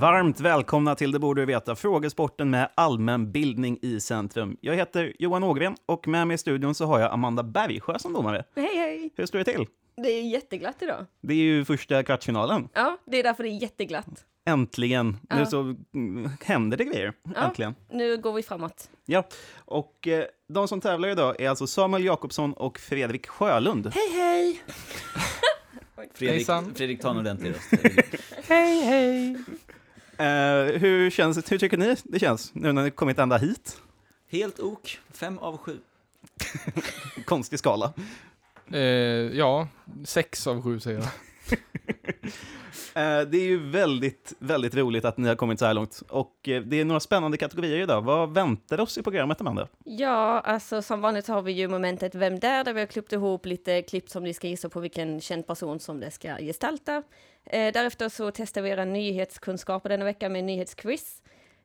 Varmt välkomna till Det borde du veta, frågesporten med allmänbildning i centrum. Jag heter Johan Ågren och med mig i studion så har jag Amanda Bergsjö som domare. Hej, hej! Hur står det till? Det är jätteglatt idag. Det är ju första kvartsfinalen. Ja, det är därför det är jätteglatt. Äntligen! Nu Ja. så mm, händer det grejer. Ja, Äntligen. Nu går vi framåt. Ja, och eh, de som tävlar idag är alltså Samuel Jakobsson och Fredrik Sjölund. Hej, hej! Fredrik, Hejsan. Fredrik tar en ordentlig röst. Hej, hej! Eh, hur, känns, hur tycker ni det känns nu när ni kommit ända hit? Helt ok, fem av sju. Konstig skala. Eh, ja, sex av sju säger jag. Eh, Det är ju väldigt, väldigt roligt att ni har kommit så här långt. Och eh, det är några spännande kategorier idag. Vad väntar oss i programmet, Amanda? Ja, alltså som vanligt har vi ju momentet Vem där? Där vi har klippt ihop lite klipp som ni ska gissa på vilken känd person som det ska gestalta. Eh, därefter så testar vi era nyhetskunskaper denna vecka med nyhetsquiz.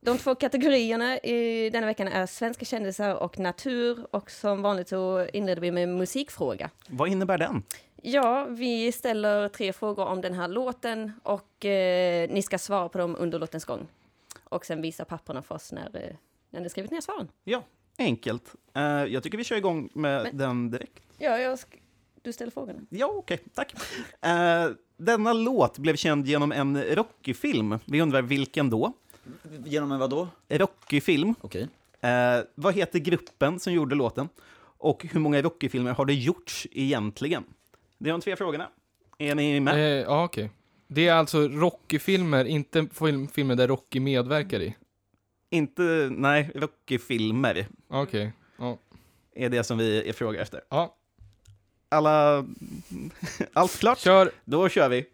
De två kategorierna i denna veckan är svenska kändisar och natur och som vanligt så inleder vi med musikfråga. Vad innebär den? Ja, vi ställer tre frågor om den här låten och eh, ni ska svara på dem under låtens gång. Och sen visa papperna för oss när, eh, när ni skrivit ner svaren. Ja, enkelt. Eh, Jag tycker vi kör igång med Men- den direkt. Ja, jag sk- du ställer frågorna. Ja, okej, tack. Eh, Denna låt blev känd genom en Rocky-film. Vi undrar vilken då? Genom en vadå? Rocky-film. Okej. Eh, vad heter gruppen som gjorde låten? Och hur många Rocky-filmer har det gjorts egentligen? Det är de tre frågorna. Är ni Eh, med? ja, okej. Det är alltså Rocky-filmer, inte film, filmer där Rocky medverkar i? Inte, nej, Rocky-filmer Okej. Ja. är det som vi är fråga efter. ja. Alla... Allt klart? Kör! Då kör vi.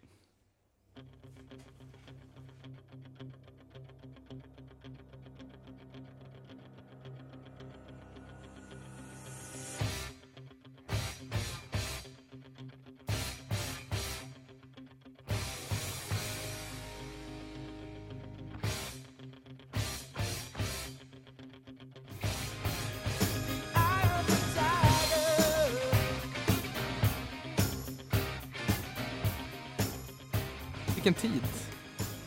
Vilken tid.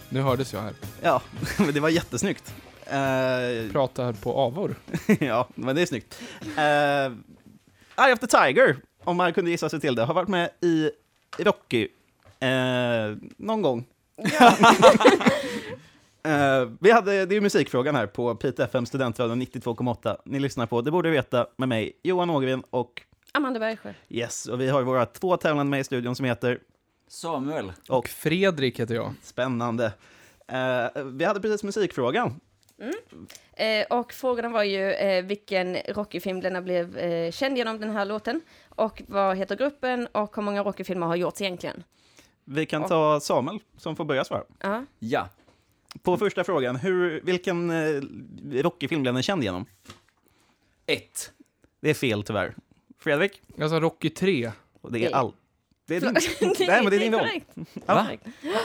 Nu hördes jag här. Ja, men det var jättesnyggt. Eh, Pratar på avor. ja, men det är snyggt. Uh, Eye of the Tiger, om man kunde gissa sig till det, har varit med i Rocky eh, någon gång. Eh, vi hade, det är musikfrågan här på Pite FM Studentradion 92,8. Ni lyssnar på Det borde du veta med mig, Johan Ågren och Amanda Bergsjö. Yes, och vi har våra två tävlande med i studion som heter Samuel. och Fredrik heter jag. Spännande. Eh, vi hade precis musikfrågan. Eh, och frågan var ju eh, vilken Rocky-film denna blev eh, känd genom den här låten. Och vad heter gruppen och hur många Rocky-filmer har gjorts egentligen? Vi kan ta Samuel som får börja svara. Ja. Ja. På första frågan, hur, vilken eh, Rocky-film blev den känd genom? Ett. Det är fel tyvärr. Fredrik? Jag sa Rocky 3. Och det är Det- all... Det är din, nej, men det är din roll. Ja. Va?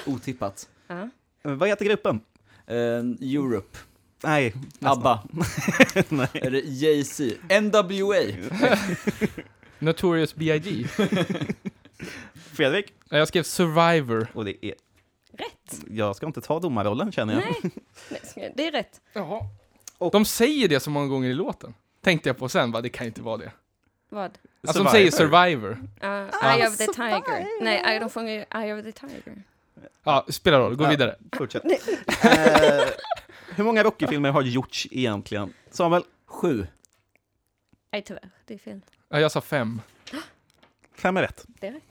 Otippat. Ja. Eh, Vad heter gruppen? Eh, Europe. Nej, nästan. ABBA. nej. Är det Jay-Z? NWA. Notorious B.I.G. Fredrik? Ja, Jag skrev Survivor. Och det är... Rätt. Jag ska inte ta domarrollen känner jag. Nej, det är rätt. Jaha. Och- De säger det så många gånger i låten. Tänkte jag på sen, va? det kan inte vara det. Vad? Alltså de säger Survivor. Uh, Eye of the Tiger. Nej, de sjunger ju Eye of the Tiger. Ja, spelar roll, gå Ja. vidare. Fortsätt. eh, hur många Rocky-filmer har gjorts egentligen? Samuel? Sju. Nej, tyvärr. Det är fel. Ja, jag sa fem. Fem är rätt. Det är rätt.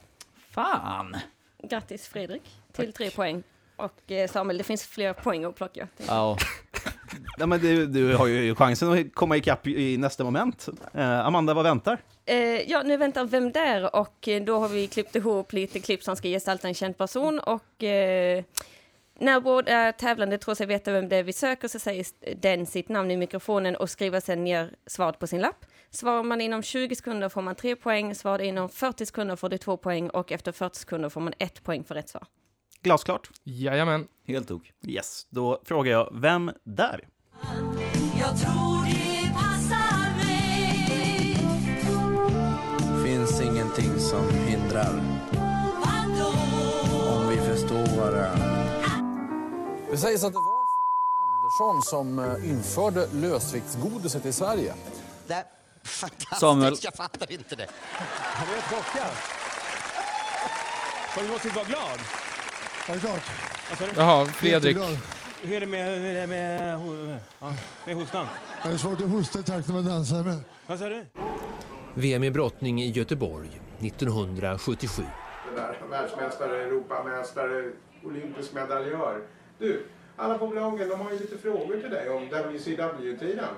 Fan. Grattis Fredrik till tre poäng. Och eh, Samuel, det finns fler poäng att plocka. Ja. Ja, men du, du har ju chansen att komma ikapp i nästa moment. Eh, Amanda, vad väntar? Eh, ja, nu väntar Vem där? Och eh, då har vi klippt ihop lite klipp som ska gestalta en känd person och eh, När båda tävlande tror sig veta vem det är vi söker så säger den sitt namn i mikrofonen och skriver sedan ner svaret på sin lapp. Svarar man inom 20 sekunder får man 3 poäng, svarar inom 40 sekunder får du 2 poäng och efter 40 sekunder får man 1 poäng för rätt svar. Glasklart? Jajamän. Helt ok. Yes. Då frågar jag, vem där? Jag tror det passar mig Finns ingenting som hindrar Vadå? om vi förstår varandra. Det sägs att det var Andersson som eh, införde lösviktsgodiset i Sverige. Samuel. Jag fattar inte det. Han är chockad. Så du måste vara glad. Det klart. Jaha, Fredrik. Hur är det med, med, med, ja, med hostan? Det är svårt att hosta i takt med dansar med. Vad sa du? VM i brottning i Göteborg 1977. Världsmästare, Europamästare, olympisk medaljör. Du, alla på bloggen de har ju lite frågor till dig om WCW-tiden.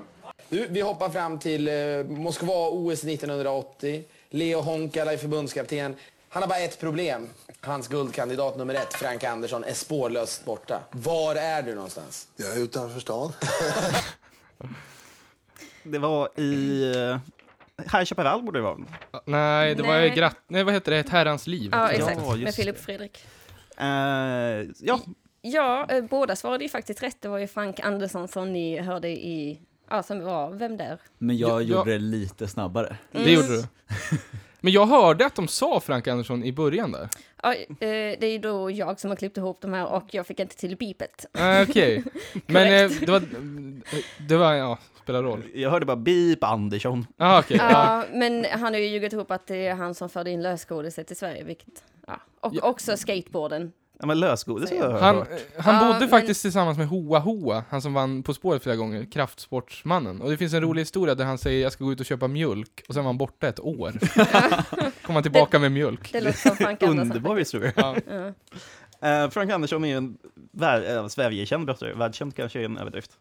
Du, vi hoppar fram till eh, Moskva OS 1980. Leo Honkala är förbundskapten. Han har bara ett problem. Hans guldkandidat nummer ett, Frank Andersson, är spårlöst borta. Var är du någonstans? Jag är utanför stan. Det var i... Uh, High Chaparral borde det vara. Nej, det var Nej. ju gratt... Nej, vad heter det? Ett herrans liv. Ja, Ja, exakt. just med. Filip Fredrik. Eh, ja, Ja, eh, båda svarade ju faktiskt rätt. Det var ju Frank Andersson som ni hörde i, ja, som var Vem där? Men jag Ja, gjorde ja. det lite snabbare. Det gjorde du. Men jag hörde att de sa Frank Andersson i början där. Ja, eh, det är ju då jag som har klippt ihop de här och jag fick inte till bipet. Ah, Okej. Men eh, det var... Det var, ja, spelar roll. jag hörde bara Beep Andersson. Ah, okej. Ja. Ja, men han har ju ljugit ihop att det är han som förde in lösgodiset till Sverige, vilket, ja. Och Ja. också skateboarden. Ja, men lösgodis har jag Han, hört. han Ja, bodde men- faktiskt tillsammans med Hoa Hoa, han som vann På spåret flera gånger, kraftsportsmannen. Och det finns en rolig historia där han säger jag ska gå ut och köpa mjölk, och sen var han borta ett år. Kom han tillbaka med mjölk. Det låter som Frank Andersson. Underbar historia. Ja. Ja. Eh, Frank Andersson är ju en vär, äh, Sverigekänd brottare. Världskänd kanske är en överdrift.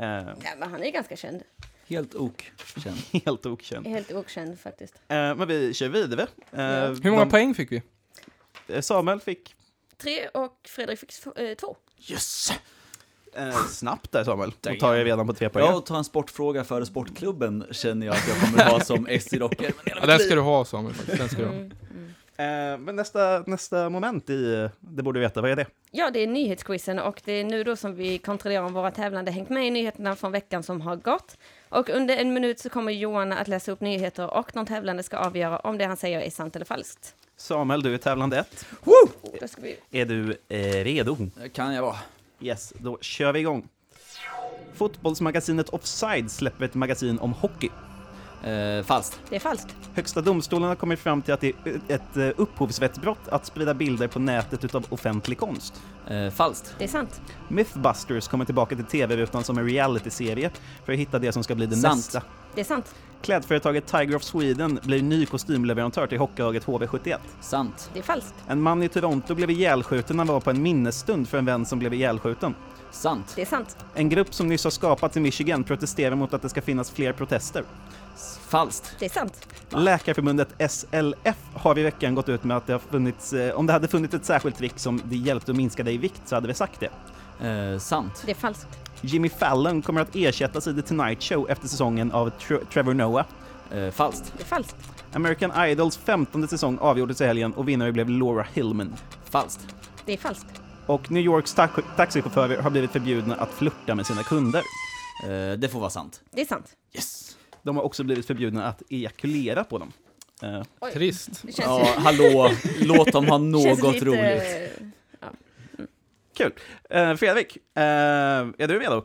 Eh, Ja, men han är ganska känd. Helt ok. Känd. helt okänd. Helt okänd faktiskt. Eh, men vi kör vidare. Eh, Hur många de- poäng fick vi? eh, Samuel fick... Tre och Fredrik fick eh, två. Yes! Eh, snabbt där Samuel. Och tar jag redan på tre poäng. Ja, och ta en sportfråga före sportklubben känner jag att jag kommer ha som SJ-rocker. Ja, den ska du ha Samuel, faktiskt. Den ska du ha. Mm. Eh, men nästa, nästa moment i eh, Det borde du veta, vad är det? Ja, det är nyhetsquizen och det är nu då som vi kontrollerar om våra tävlande hängt med i nyheterna från veckan som har gått. Och under en minut så kommer Johan att läsa upp nyheter och de tävlande ska avgöra om det han säger är sant eller falskt. Samuel, du är tävlande ett. Då ska vi... Är du eh, redo? kan jag vara. Yes, då kör vi igång. Fotbollsmagasinet Offside släpper ett magasin om hockey. Eh, falskt. Det är falskt. Högsta domstolen har kommit fram till att det är ett eh, upphovsrättsbrott att sprida bilder på nätet utav offentlig konst. Eh, falskt. Det är sant. Mythbusters kommer tillbaka till tv-rutan som en realityserie för att hitta det som ska bli det Sant. nästa. Det är sant. Klädföretaget Tiger of Sweden blir ny kostymleverantör till hockeylaget HV71. Sant. Det är falskt. En man i Toronto blev ihjälskjuten när han var på en minnesstund för en vän som blev ihjälskjuten. Sant. Det är sant. En grupp som nyss har skapats i Michigan protesterar mot att det ska finnas fler protester. Falskt. Det är sant. Läkarförbundet SLF har i veckan gått ut med att det har funnits, eh, om det hade funnits ett särskilt trick som det hjälpte att minska dig i vikt så hade vi sagt det. Eh, sant. Det är falskt. Jimmy Fallon kommer att ersättas i The Tonight Show efter säsongen av Tr- Trevor Noah. Eh, falskt. Det är falskt. American Idols 15 säsong avgjordes i helgen och vinnare blev Laura Hillman. Falskt. Det är falskt. Och New Yorks ta- taxichaufförer har blivit förbjudna att flirta med sina kunder. Eh, det får vara sant. Det är sant. Yes! De har också blivit förbjudna att ejakulera på dem. Eh, Oj. Trist. Det känns Ja, hallå. Låt dem ha känns något lite, roligt. Ja. kul! Eh, Fredrik, eh, är du redo?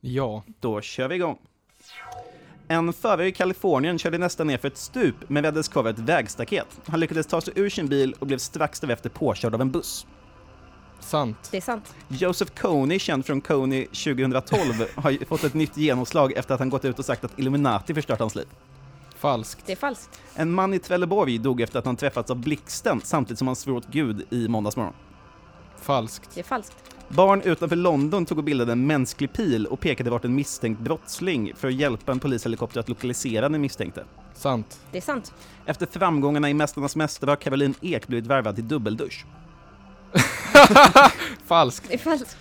Ja. Då kör vi igång. En förare i Kalifornien körde nästan ner för ett stup men räddades kvar av ett vägstaket. Han lyckades ta sig ur sin bil och blev strax därefter påkörd av en buss. Sant. Det är sant. Joseph Kony, känd från Kony 2012, har ju fått ett nytt genomslag efter att han gått ut och sagt att Illuminati förstört hans liv. Falskt. Det är falskt. En man i Trelleborg dog efter att han träffats av blixten samtidigt som han svor åt Gud i måndagsmorgon. Falskt. Det är falskt. Barn utanför London tog och bildade en mänsklig pil och pekade vart en misstänkt brottsling för att hjälpa en polishelikopter att lokalisera den misstänkte. Sant. Det är sant. Efter framgångarna i Mästarnas mästare har Caroline Ek blivit värvad till dubbeldusch. Falskt. Det är falskt.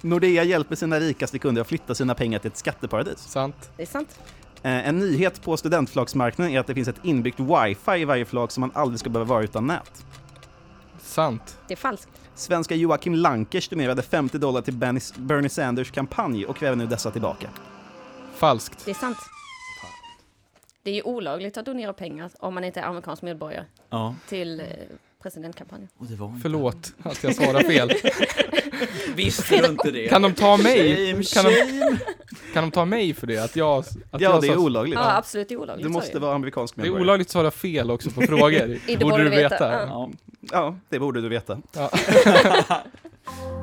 Nordea hjälper sina rikaste kunder att flytta sina pengar till ett skatteparadis. Sant. Det är sant. Eh, En nyhet på studentflaksmarknaden är att det finns ett inbyggt wifi i varje flak som man aldrig ska behöva vara utan nät. Sant. Det är falskt. Svenska Joakim Lankers donerade 50 dollar till Bernie- Bernie Sanders kampanj och kräver nu dessa tillbaka. Falskt. Det är sant. Det är ju olagligt att donera pengar om man inte är amerikansk medborgare Ja. till eh, presidentkampanjen. Och det var inte. Förlåt att jag svarar fel. Visste du inte det? Kan de ta mig? Shame, Kan de, kan de ta mig för det? Att jag... Att Ja, jag det är olagligt. Ja, absolut, det är olagligt. Du så är måste vara amerikansk Det är medborgare. olagligt att svara fel också på frågor. Det borde du veta, ja. Ja. ja, det borde du veta. Ja.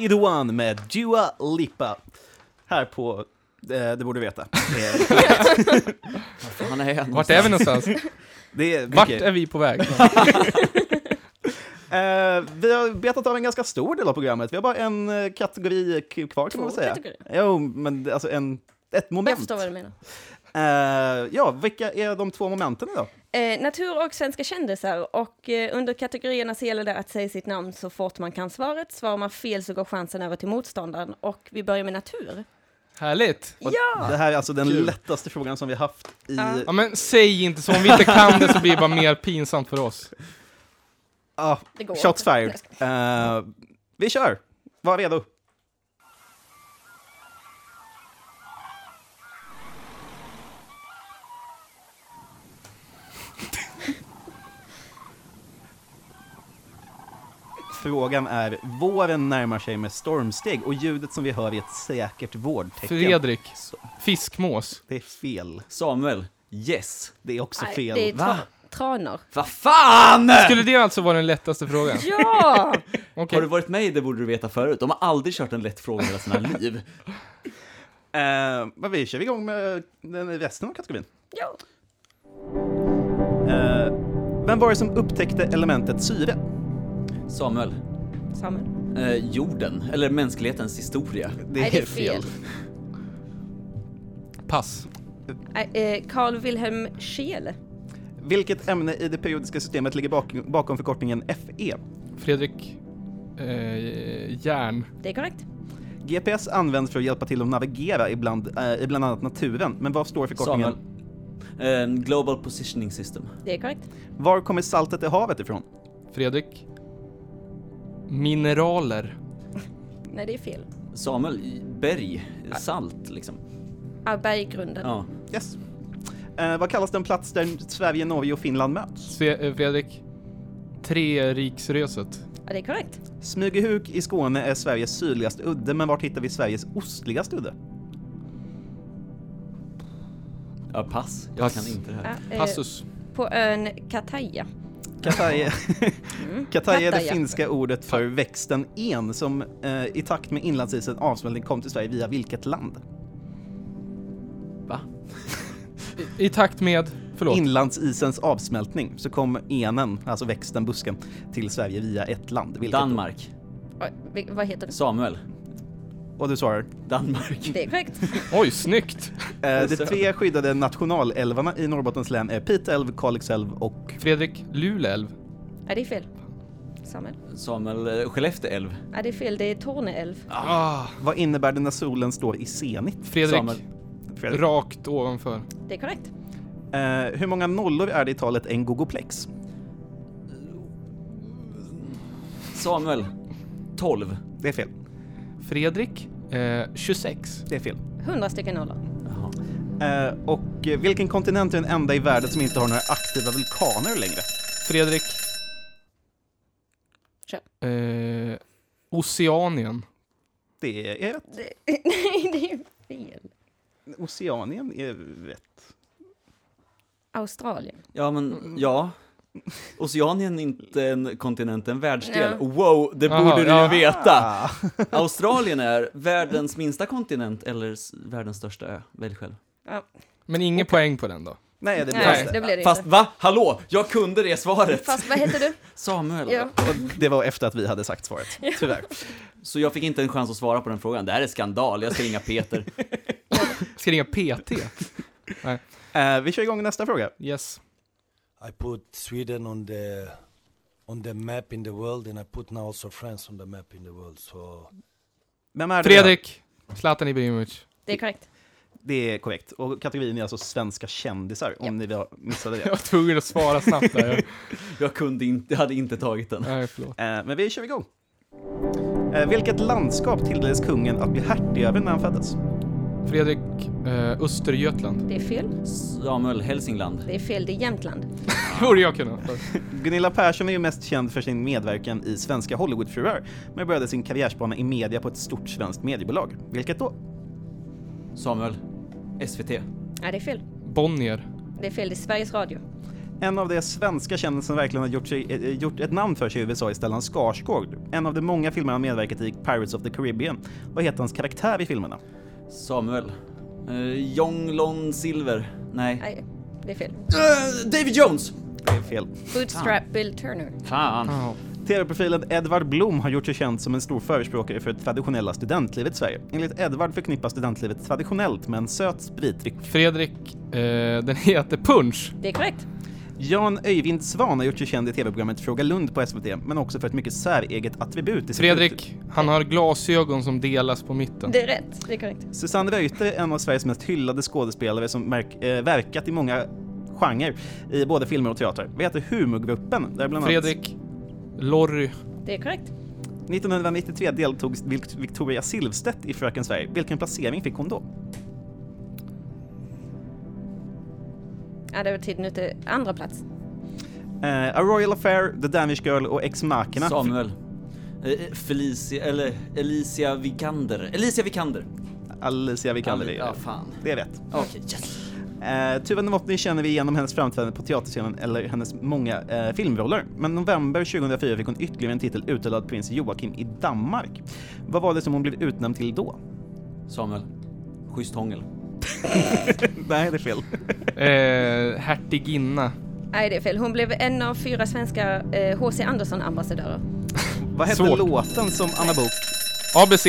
Be the one med Dua Lipa. Här på eh, Det borde du veta. Det är, Han är Vart är vi någonstans? det är Vart mycket. är vi på väg? Eh, vi har betat av en ganska stor del av programmet. Vi har bara en eh, kategori k- kvar kan man Två väl säga. kategorier. Jo, men det- alltså en, ett Jag moment. förstår vad du menar. Eh, ja, vilka är de två momenten idag? Eh, natur och svenska kändisar. Och eh, under kategorierna så gäller det att säga sitt namn så fort man kan svaret. Svarar man fel så går chansen över till motståndaren. Och vi börjar med natur. Härligt. Ja! Det här är alltså den Kul. lättaste frågan som vi haft i... Ja. Ja men säg inte så, om vi inte kan det så blir det bara mer pinsamt för oss. Ah, Det går shots fired. Eh, vi kör! Var redo. Frågan är, våren närmar sig med stormsteg och ljudet som vi hör är ett säkert vårdtecken. Fredrik. Fiskmås. Det är fel. Samuel. Yes. Det är också Nej, fel. det är Va? tranor. Vad fan! Skulle det alltså vara den lättaste frågan? Ja! Okej. Har du varit med i Det borde du veta förut? De har aldrig kört en lätt fråga i hela sina liv. Eh, men vi kör igång med den resten av kategorin. ja. Eh, vem var det som upptäckte elementet syre? Samuel. Samuel. Eh, jorden, eller mänsklighetens historia. Det Nej, det är fel. Pass. Nej, eh, Carl Wilhelm Scheele. Vilket ämne i det periodiska systemet ligger bak bakom förkortningen FE? Fredrik. Eh, järn. Det är korrekt. GPS används för att hjälpa till att navigera ibland, eh, i bland annat naturen, men vad står förkortningen? Samuel. Eh, Global Positioning System. Det är korrekt. Var kommer saltet i havet ifrån? Fredrik. Mineraler. Nej, det är fel. Samuel, berg, salt liksom. Ah, berggrunden. Ja. Yes. Eh, vad kallas den plats där Sverige, Norge och Finland möts? Sve- eh, Fredrik. Treriksröset. Ja, det är korrekt. Smygehuk i Skåne är Sveriges sydligaste udde, men vart hittar vi Sveriges ostligaste udde? ja, pass. Jag kan inte det här. Ja, eh, Passus. På ön Kataja. Kataja, Mm. Kataja är det finska ordet för växten en som eh, i takt med inlandsisen avsmältning kom till Sverige via vilket land? Va? I, I takt med... Förlåt. Inlandsisens avsmältning så kom enen, alltså växten, busken, till Sverige via ett land. Vilket Danmark. Vad heter det? Samuel. Och du svarar? Danmark. Det är korrekt. Oj, snyggt. Eh, de tre skyddade nationalälvarna i Norrbottens län är Pite älv, Kalix älv och... Fredrik. Luleälv. Nej, det är fel. Samuel. Samuel, eh, Skellefteå älv. Nej, det är fel. Det är Torneälv. Ah. Vad innebär det när solen står i zenit? Fredrik. Samuel. Fredrik. Rakt ovanför. Det är korrekt. Eh, hur många nollor är det i talet en gogoplex? Samuel. 12. Det är fel. Fredrik. Eh, 26. Det är fel. 100 stycken nollor. Eh, och eh, vilken kontinent är den enda i världen som inte har några aktiva vulkaner längre? Fredrik. Kör. Eh, Oceanien. Det är rätt. Det, nej, det är fel. Oceanien är rätt. Australien. Ja, men ja. Oceanien är inte en kontinent, en världsdel. Ja. Wow, det Jaha, borde du ja. ju veta! Ah. Australien är världens minsta kontinent eller världens största ö. Välj själv. Ja. Men ingen poäng på den då. Nej, det blir Nej, inte. det blir det Fast va? Hallå? Jag kunde det svaret! Fast vad heter du? Samuel. Ja. Det var efter att vi hade sagt svaret, tyvärr. Så jag fick inte en chans att svara på den frågan. Det här är skandal, jag ska ringa Peter. Ska ringa PT? Nej. Eh, vi kör igång nästa fråga. Yes. I put Sweden on the on the map in the world, and I put now also France on the map in the world. So Vem är det? Fredrik. Zlatan Ibrahimovic. Det är korrekt. Det är korrekt. Och kategorin är alltså svenska kändisar, om ni var- missade Jag det. var tvungen att svara snabbt där. Jag kunde inte, jag hade inte tagit den. Nej, förlåt. Eh, men vi kör igång. Eh, vilket landskap tilldelades kungen att bli hertig över när han föddes? Fredrik eh, Östergötland. Det är fel. Samuel Hälsingland. Det är fel, det är Jämtland. Borde jag kunna. Gunilla Persson är ju mest känd för sin medverkan i svenska Hollywoodfruar, men började sin karriärsbana i media på ett stort svenskt mediebolag. Vilket då? Samuel. SVT. Nej, det är fel. Bonnier. Det är fel, det är Sveriges Radio. En av de svenska kändisar som verkligen har gjort, sig, eh, gjort ett namn för sig i USA är Stellan Skarsgård. En av de många filmer han medverkat i, Pirates of the Caribbean. Vad heter hans karaktär i filmerna? Samuel. Uh, Jong Lon Silver. Nej. Nej, det är fel. Eh, David Jones! Det är fel. Bootstrap Bill Turner. Fan. TV-profilen Edvard Blom har gjort sig känd som en stor förespråkare för det traditionella studentlivet i Sverige. Enligt Edvard förknippas studentlivet traditionellt med en söt spritdryck. Fredrik, eh, den heter Punch. Det är korrekt. Jan Öyvind Svan har gjort sig känd i TV-programmet Fråga Lund på SVT, men också för ett mycket säreget attribut i Fredrik, han har glasögon som delas på mitten. Det är rätt. Det är korrekt. Susanne Reuter är en av Sveriges mest hyllade skådespelare som eh, verkat i många genrer i både filmer och teater. Vad heter humorgruppen? Där bland annat- Fredrik, Lorry. Det är korrekt. 1993 deltog Vic- Victoria Silvstedt i Fröken Sverige. Vilken placering fick hon då? Ja, det var tiden ute. Andra plats. Eh, A Royal Affair, The Danish Girl och Ex Machina. Samuel. Eh, Felicia, eller Alicia Vikander. Alicia Vikander. Alicia Vikander. Ali- ja, fan. Det är rätt. Okej, yes. Eh, Tuva Novotny känner vi genom hennes framträdande på teaterscenen eller hennes många eh, filmroller. Men november 2004 fick hon ytterligare en titel utdelad prins Joakim i Danmark. Vad var det som hon blev utnämnd till då? Samuel. Schysst hångel. Nej, det är fel. Eh, hertiginna. Nej, det är fel. Hon blev en av fyra svenska eh, H.C. Andersson-ambassadörer. Vad hette Svårt. låten som Anna Bok ABC.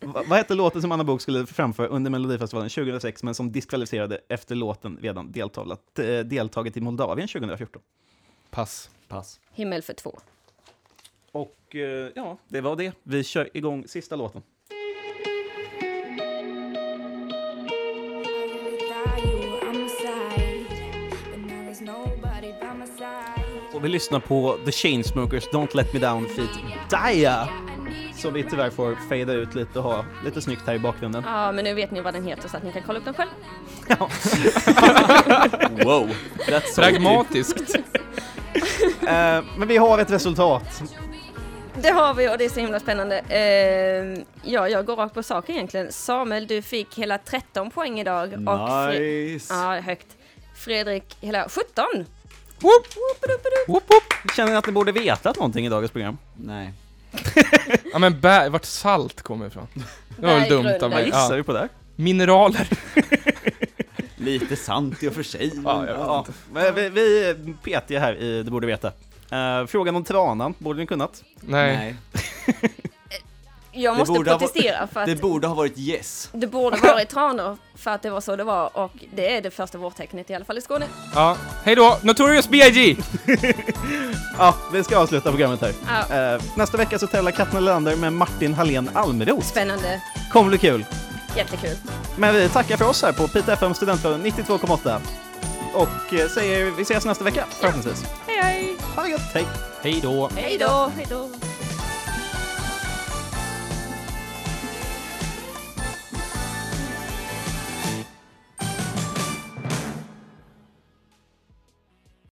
Va- Vad hette låten som Anna Bok skulle framföra under Melodifestivalen 2006 men som diskvalificerade efter låten redan deltagit, eh, deltagit i Moldavien 2014? Pass. Pass. Himmel för två. Och eh, ja, det var det. Vi kör igång sista låten. Och vi lyssnar på The Chainsmokers Don't Let Me Down feat. Dia! Som vi tyvärr får fejda ut lite och ha lite snyggt här i bakgrunden. Ja, men nu vet ni vad den heter så att ni kan kolla upp den själv. Wow. That's so Pragmatiskt. Eh, men vi har ett resultat. Det har vi och det är så himla spännande. Eh, ja, jag går rakt på sak egentligen. Samuel, du fick hela 13 poäng idag. Och Nice. ja, högt. Fredrik, hela 17. Whoop. Whoop, whoop. Känner ni att ni borde vetat någonting i dagens program? Nej. Ja men bär, vart salt kommer ifrån. Det var väl dumt av mig. Gissar Ja. vi på det? Mineraler. Lite sant i och för sig. Ja, Ja, vi, vi är petiga här i Det borde veta. Eh, frågan om tranan, borde ni kunnat? Nej. Nej. Jag Det måste borde ha protestera för att Det det, borde ha varit yes. borde varit tranor för att det var så det var och det är det första vårtecknet i alla fall i Skåne. Ja. Hej då, Notorious B.I.G. Ja, vi ska avsluta programmet här. Ja. Eh, nästa vecka så tävlar Katrin Lander med Martin Hallén Almeroth. Spännande, Kommer bli kul. jättekul. Men vi tackar för oss här på Pite FM Studentradion 92,8. Och eh, säger vi ses nästa vecka förhoppningsvis. Hej hej! Ha det gött, hej! Hej då. Hej då! Hej då!